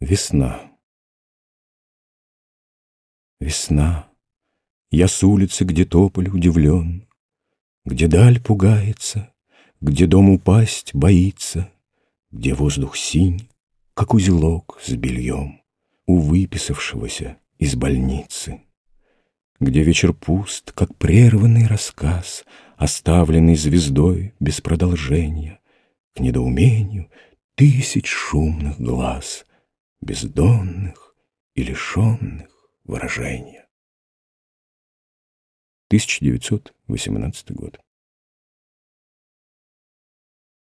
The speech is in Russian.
Весна. Весна. Я с улицы, где тополь удивлен, Где даль пугается, где дом упасть боится, Где воздух синь, как узелок с бельем У выписавшегося из больницы. Где вечер пуст, как прерванный рассказ, Оставленный звездой без продолжения, К недоумению тысяч шумных глаз, Бездонных и лишенных выражения. 1918 год.